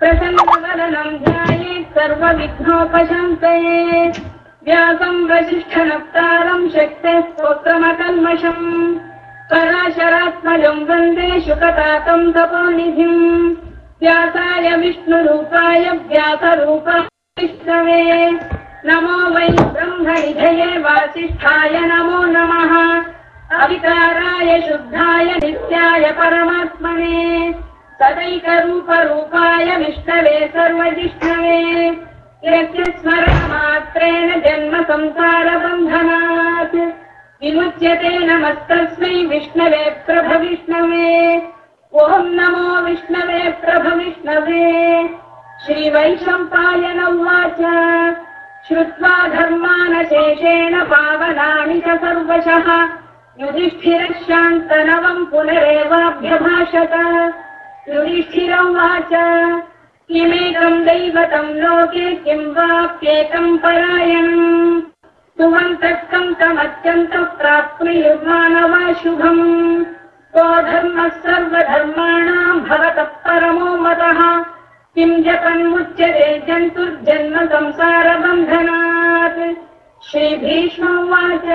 प्रसन्नवदनम् ध्यायेत् सर्वविघ्नोपशन्तये व्यासम् वसिष्ठनप्तारम् शक्तेः स्तोत्रमकल्मषम्। पराशरात्मजम् वंदे शुकतातम् तपोनिधिम्। व्यासाय विष्णुरूपाय व्यासरूपाय नमो वै ब्रह्मनिधये वासिष्ठाय नमो नमः। अविकाराय शुद्धाय नित्याय परमात्मने। सदैकरूपरूपाय विष्णवे सर्वजिष्णवे यस्य स्मरणमात्रेण जन्म संसारबन्धनात् विमुच्यते नमस्तस्मै विष्णवे प्रभविष्णवे ॐ नमो विष्णवे प्रभविष्णवे श्रीवैशम्पायन उवाच। श्रुत्वा धर्मानशेषेण पावनानि च सर्वशः। युधिष्ठिरः शान्तनवम् पुनरेवाभ्यभाषत युधिष्ठिर उवाच किमेकम् दैवतम् लोके किम् वाप्येकम् परायणम् सुवन्तम् तमत्यन्तः प्राप्नुयुर्मानवाशुभम् को धर्मः सर्वधर्माणाम् भवतः परमो मतः किम् जपन्मुच्यते जन्तुर्जन्म संसारबन्धनात्। श्रीभीष्मोवाच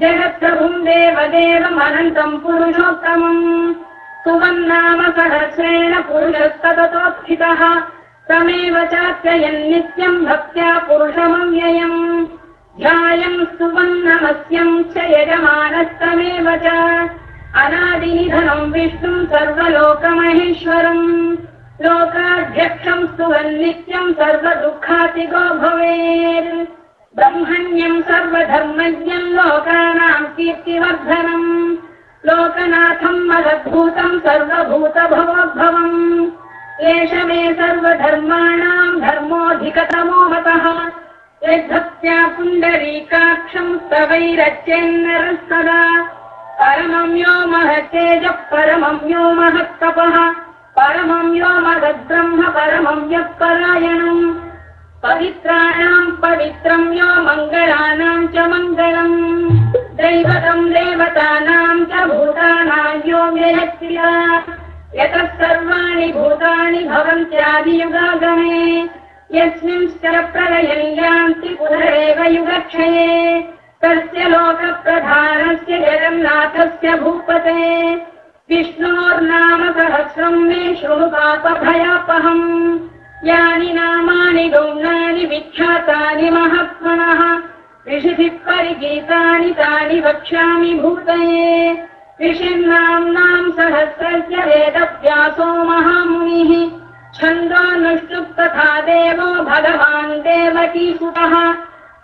जगत्प्रभुम् देवदेवमनन्तम् पुरुषोत्तमम् सुवन्नाम सहस्रेण पुरुषस्तततोत्थितः तमेव चात्ययन्नित्यम् भक्त्या पुरुषमव्ययम्। ध्यायम् सुवन्नमस्यम् च यजमानस्तमेव च। अनादिनिधनम् विष्णुम् सर्वलोकमहेश्वरम्। लोकाध्यक्षम् स्तुवन्नित्यम् सर्वदुःखातिगो भवेत्। ब्रह्मण्यम् सर्वधर्मज्ञम् लोकानाम् कीर्तिवर्धनम् लोकनाथम् मदद्भूतम् सर्वभूतभवोद्भवम्। एष मे सर्वधर्माणाम् धर्मोऽधिकतमो मतः यद्भक्त्या पुण्डरीकाक्षम् स्तवैरच्यन्नरः सदा परमम् यो महत्तेजः परमम् यो महत्तपः। परमम् यो मदद्ब्रह्म परमम् यः परायणम्। पवित्राणाम् पवित्रम् यो मङ्गलानाम् च मङ्गलम् दैवतम् देवतानाम् च भूतानाम् यो व्ययक्रिया यतः सर्वाणि भूतानि भवन्त्यादियुगागमे यस्मिंश्च प्रलयम् यान्ति पुनरेव युगक्षये। तस्य लोकप्रधानस्य जगन्नाथस्य भूपते। विष्णोर्नाम सहस्रम् मे शृणु पापभयापहम्। यानि नामानि गौणानि विख्यातानि महात्मनः ऋषिभिः परिगीतानि तानि वक्ष्यामि भूतये। ऋषिर्नाम्नाम् सहस्रस्य वेदव्यासो महामुनिः छन्दोऽनुष्टुप् तथा देवो भगवान् देवकीसुतः।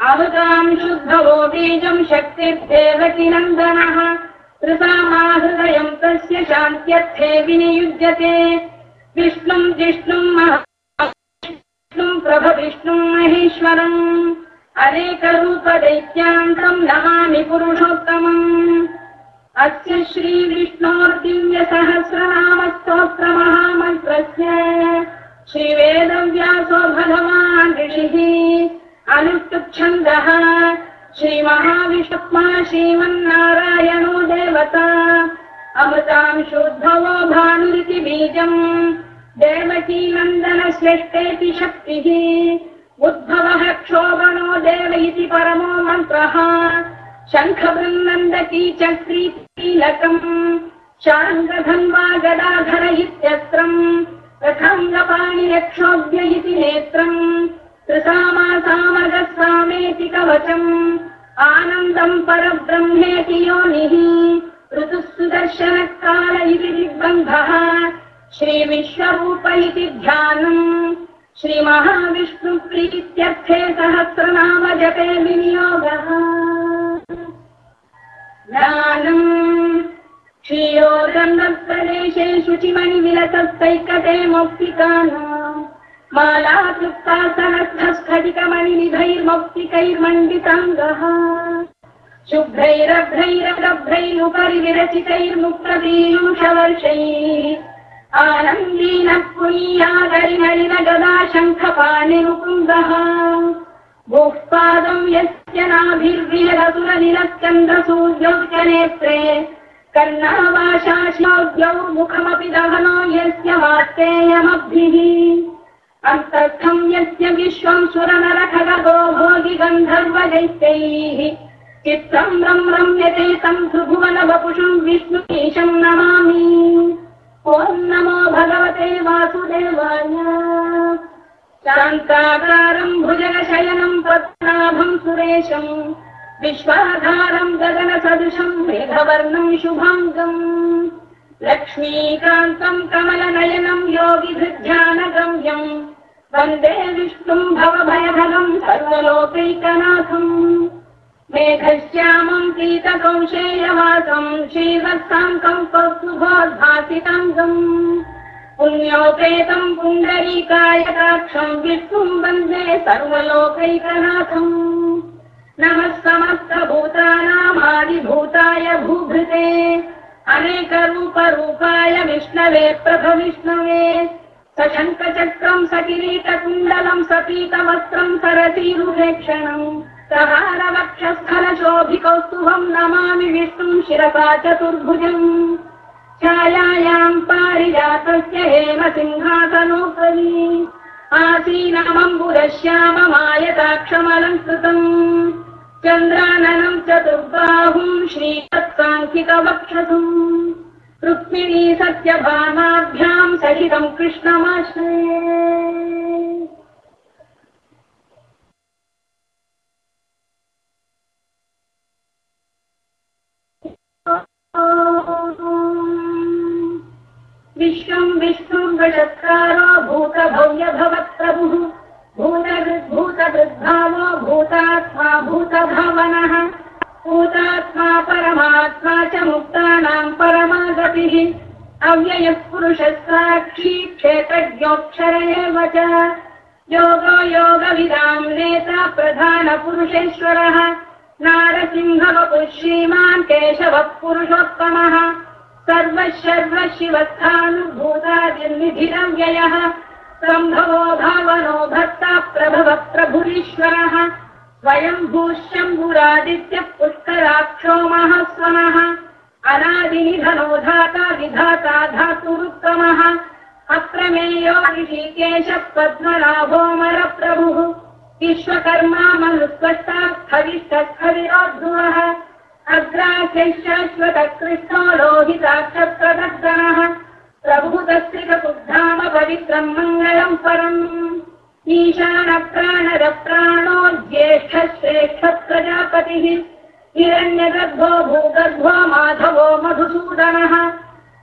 अमृताम् शुद्धवो बीजम् शक्तिर्देवकी नन्दनः त्रिसामाहृदयम् तस्य शान्त्यर्थे विनियुज्यते। विष्णुम् जिष्णुम् विष्णुम् प्रभविष्णुम् महेश्वरम्। अनेकरूपदैत्यान्तम् नमामि पुरुषोत्तमम्। अस्य श्रीविष्णोर्दिव्यसहस्रनामस्तोत्रमहामन्त्रस्य श्रीवेदव्यासो भगवान् ऋषिः अनुष्टुच्छन्दः श्रीमहाविष्मा श्रीमन्नारायणो देवता। अमृताम् शुद्धवो भानुरिति बीजम्। देवकी नन्दनश्रेष्ठेति शक्तिः उद्भवः क्षोभनो देव इति परमो मन्त्रः। शङ्खवृन्नन्दकी चक्रीकीलकम् शाङ्गधन्वा गदाधर इत्यस्त्रम्। रथाङ्गपाणिरक्षोभ्य इति नेत्रम्। त्रिसामासामगस्वामेति कवचम्। आनन्दम् परब्रह्मेति योनिः। ऋतुः सुदर्शनकाल इति दिग्बन्धः। श्रीविश्वरूप इति ध्यानम् श्रीमहाविष्णुप्रीत्यर्थे सहस्रनाम जपे विनियोगः। ज्ञानम् क्षीरोदन्दप्रदेशे शुचिमणिविलसस्तैकते मौक्तिकानाम् मालाक्लुप्तासनस्थस्फटिकमणिनिभैर्मौक्तिकैर्मण्डिताङ्गः शुभ्रैरभ्रैरभ्रैरुपरि विरचितैर्मुक्तपीयूषवर्षैः आनन्दीनः पुनीयादरिमलिन गदा शङ्खपाणिमुकुन्दः भूः पादम् यस्य नेत्रे कर्णावाशाश्मौद्यौ मुखमपि दहनो यस्य वाक्तेयमब्धिः अन्तस्थम् यस्य विश्वम् सुरनरखगो भोगि गन्धर्वजैत्यैः चित्रम् रम् रम्यते तम् त्रिभुवन वपुषम् विष्णुकेशम् नमामि ॐ नमो भगवते वासुदेवाय। शान्ताकारम् भुजगशयनम् पद्मनाभम् सुरेशम् विश्वाधारम् गगनसदृशम् मेघवर्णम् शुभाङ्गम् लक्ष्मीकान्तम् कमलनयनम् योगिधृध्यानगम्यम् वन्दे विष्णुम् भवभयभगम् सर्वलोकैकनाथम् मेघश्यामम् पीतकौशेयवासम् श्रीवत्साङ्कम् कौस्तुभोद्भासिताङ्गम् पुण्योपेतम् पुण्डरीकायताक्षम् विष्णुम् वन्दे सर्वलोकैकनाथम् नमः समस्तभूतानामादिभूताय भूभृते अनेकरूपरूपाय विष्णवे प्रभविष्णवे सशङ्खचक्रम् सकिरीटकुण्डलम् सपीतवस्त्रम् सरसीरुभेक्षणम् सहारवक्षस्थलशोभिकौस्तुभम् नमामि विष्णुम् शिरसा चतुर्भुजम्। छायायाम् पारिजातस्य हेम सिंहासनोपरि आसीनमम्बुरश्याममायताक्षमलङ्कृतम् चन्द्राननम् चतुर्बाहुम् श्रीवत्साङ्किकवक्षसम् रुक्मिणी सत्यभामाभ्याम् सहितम् कृष्णमाश्रये विश्वम् विष्णुम् गजत्कारो भूतभव्य भवत्प्रभुः भूतभृद्भावो भूतात्मा भूतभावनः। भूतात्मा परमात्मा च मुक्तानाम् परमागतिः। अव्ययः पुरुषः साक्षी क्षेत्रज्ञोऽक्षर एव च योगो योगविदाम् नेता प्रधानपुरुषेश्वरः श्रीमान् केशवः पुरुषोत्तमः सर्वः शर्व शिवस्थानुभूतादिर्निधिरव्ययः सम्भवो भक्ता प्रभव प्रभुरीश्वरः स्वयम् पुष्कराक्षो महस्वनः। अनादिनिधनो धाता विधाता धातुरुत्तमः। अप्रमेयो ऋषिकेश पद्मनाभोमरप्रभुः विश्वकर्मा मनुस्वता हविष्ठस्थिरो ध्रुवः अग्राशैशाश्वतकृष्णो लोहिताक्षप्रदग्धनः प्रभूतस्त्रिकबुद्धाम पवित्रम् मङ्गलम् परम्। ईशानप्राणरप्राणो ज्येष्ठश्रेष्ठप्रजापतिः, हिरण्यगर्भो भूगर्भो माधवो मधुसूदनः,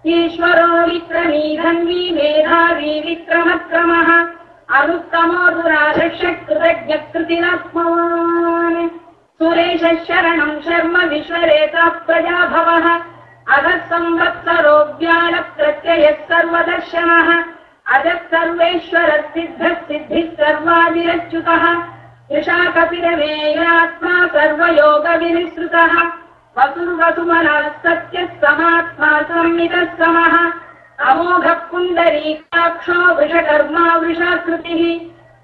ईश्वरो विक्रमी धन्वी मेधावी विक्रमक्रमः अनुत्तमो दुराधक्षकृतज्ञकृतिरात्मवान् सुरेशः शरणम् शर्म विश्वरेता प्रजाभवः। अधः संवत्सरो ज्ञानप्रत्ययः सर्वदर्शनः। अजः सर्वेश्वरः सिद्धः सिद्धिः सर्वादिरच्युतः। कृषा कपिरमेयात्मा सर्वयोगविनिसृतः। वसुर्वसुमनः सत्यः समात्मा संमितः समः अमोघः पुण्डरीकाक्षो वृषकर्मा वृषाकृतिः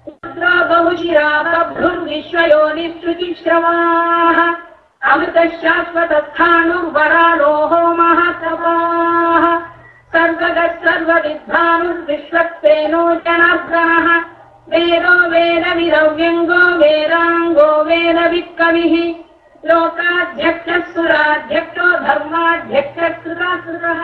पुत्रो बहुशिरा बभ्रुर्विश्वयोनिश्रुतिश्रवाः अमृतः शाश्वतस्थाणुर्वरारोहो महातपाः सर्वगः सर्वविद्वानुर्विश्वक्सेनो जनार्दनः वेदो वेदविरव्यङ्गो वेदाङ्गो वेदवित्कविः लोकाध्यक्षः सुराध्यक्षो धर्माध्यक्षः कृताकृतः